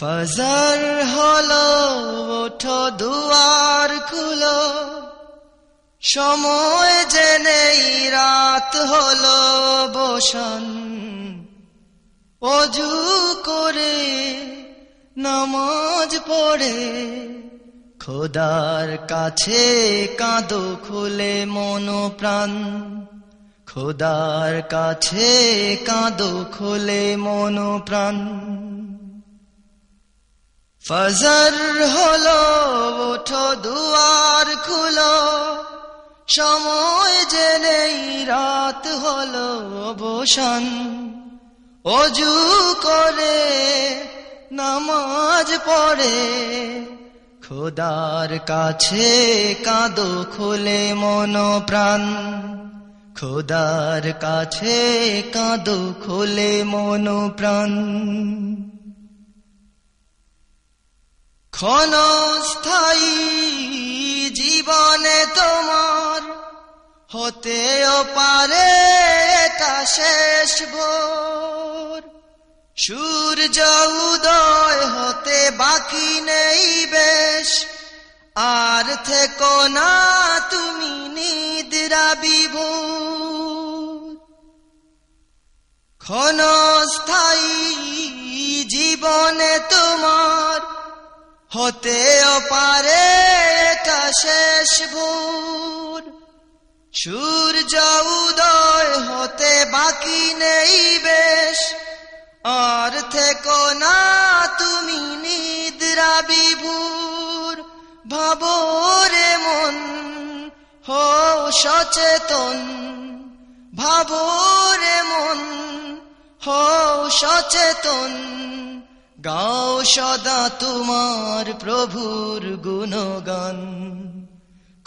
ফজর হলো ওঠো দুয়ার খুলো। সময় জেনেই রাত হলো বসন। অজু করে নামাজ পড়ে। খোদার কাছে কাঁদো খুলে মন প্রাণ। খোদার কাছে কাঁদো খুলে মন প্রাণ। ফজর হলো ওঠো দুয়ার খুলো। সময় জেনেই রাত হলো বসান অজু করে, নামাজ পড়ে। খোদার কাছে কাঁদো, খুলে মন প্রাণ খোদার কাছে কাঁদো, খুলে মন প্রাণ ক্ষণস্থায়ী জীবনে তোমার হতেও পারে এটা শেষ ভোর। সূর্য উদয় হতে বাকি নেই বেশ। আর থেকো না তুমি নিদ্রা বিভোর। ক্ষণস্থায়ী জীবনে তোমার হতেও পারে এটা শেষ ভোর। সূর্য উদয় হতে বাকি নেই বেশ। আর থেকো না তুমি নিদ্রা বিভুর। ভাবো রে মন, হো সচেতন। ভাবো রে মন, হো সচেতন। গাও সদা তোমার প্রভুর গুণগান।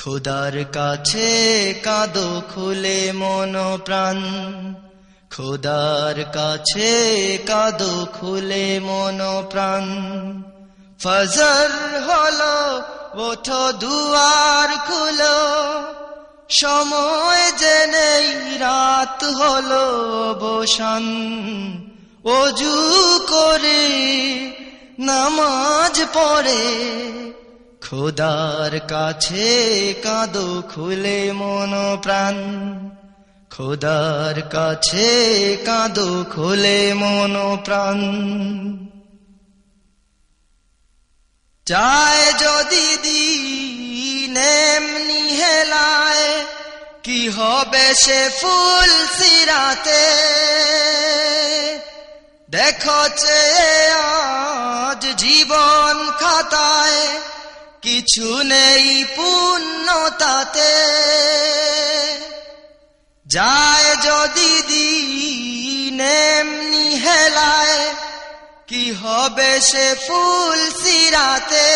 খোদার কাছে কাঁদো খুলে মন প্রাণ খোদার কাছে কাঁদো খুলে মন প্রাণ ফজর হলো, ওঠো দুয়ার খুলো। সময় জেনেই রাত হলো বসান অজু করে নামাজ পড়ে। খোদার কাছে কাঁদো খুলে মন প্রাণ খোদার কাছে কাঁদো খুলে মন প্রাণ চায় যদি দিন এমনি হেলায়, কি হবে সে ফুল সিরাতে? দেখো আজ জীবন খাতায় কিছু নেই পুণ্যতাতে যায় যদি দিন এমনি হেলায়, কি হবে সে ফুল সিরাতে?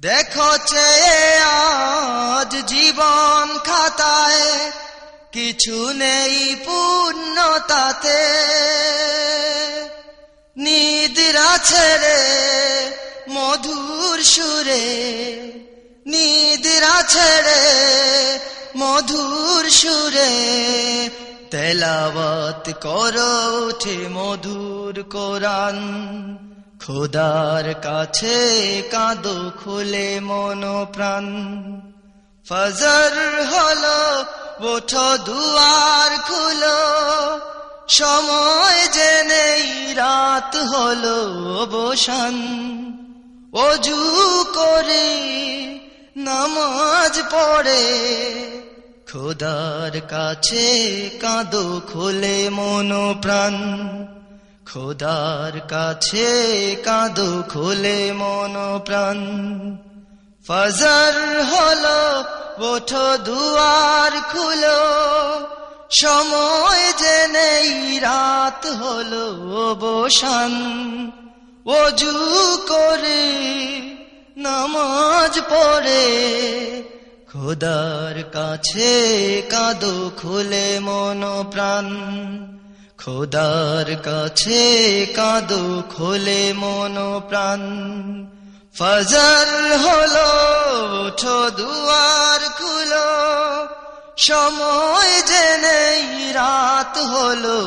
দেখো আজ জীবন খাতায় কিছু নেই পূর্ণতাতে। নিদ্রা ছেড়ে, মধুর সুরে। নিদ্রা ছেড়ে, মধুর সুরে। তেলাবত করো, উঠে মধুর কোরআন। খোদার কাছে কাঁদো, খুলে মন প্রাণ ফজর হলো ওঠো দুয়ার খুলো। সময় জেনেই রাত হলো বসান অজু করে নামাজ পড়ে। খোদার কাছে কাঁদো খোলে মন প্রাণ খোদার কাছে কাঁদো খোলে মন প্রাণ ফজর হলো ওঠো দুয়ার খুলো, সময় জেনেই রাত হলো বসান অজু করে নামাজ পড়ে, খোদার কাছে কাঁদো খুলে মন প্রাণ। খোদার কাছে কাঁদো খুলে মন প্রাণ। ফজর হলো, ওঠো খুলো সময় জেনেই রাত হলো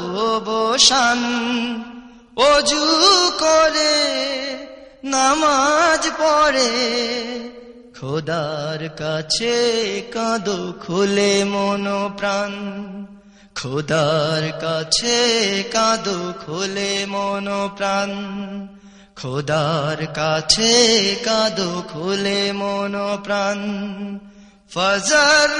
বসান অজু করে, নামাজ পড়ে। খোদার কাছে কাঁদো খুলে মন প্রাণ খোদার কাছে কাঁদো খুলে মন প্রাণ খোদার কাছে কাঁদো খুলে মন প্রাণ Fajar.